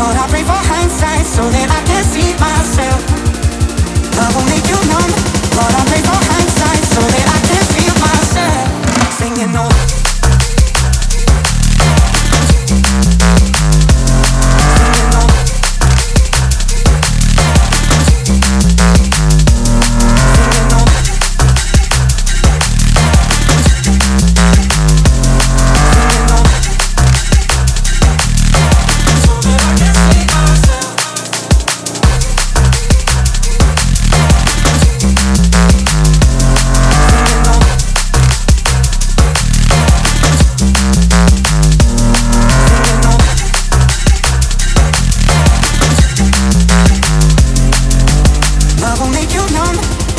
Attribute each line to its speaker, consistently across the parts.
Speaker 1: But I pray for hindsight so that I can see myself. I will make you numb, but I pray for hindsight.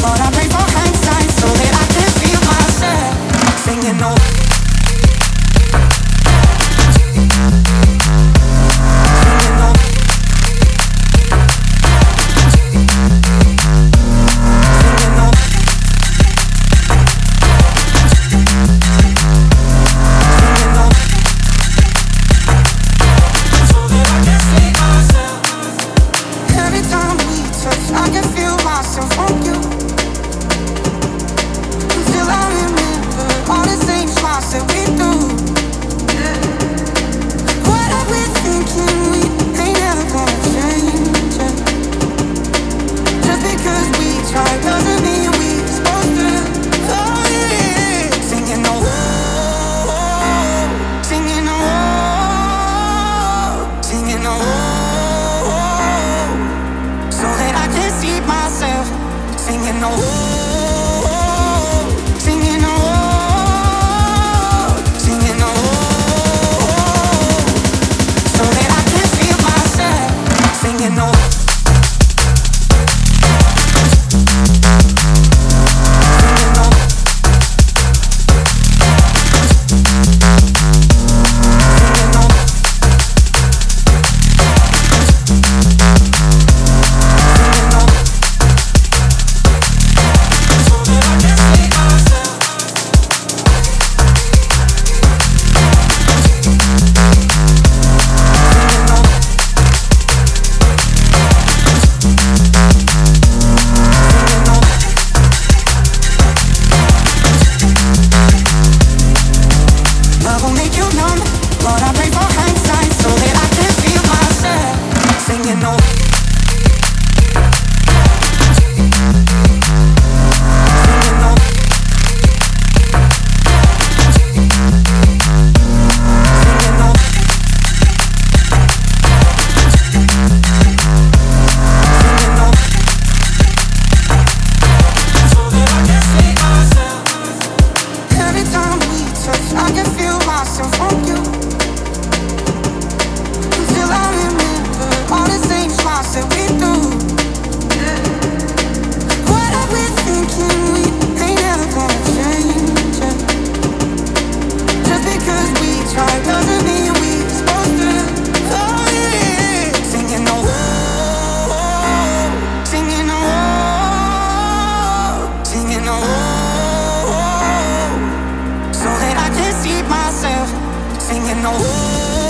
Speaker 1: But I'm I can feel myself from you. singing, oh.